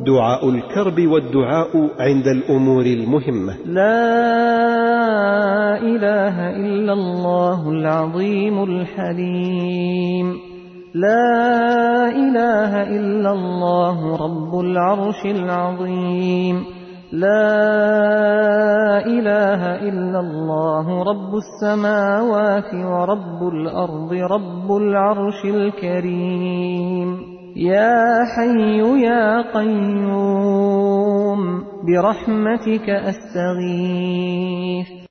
دعاء الكرب والدعاء عند الأمور المهمة. لا إله إلا الله العظيم الحليم. لا إله إلا الله رب العرش العظيم. لا إله إلا الله رب السماوات ورب الأرض رب العرش الكريم. يا حي يا قيوم برحمتك أستغيث.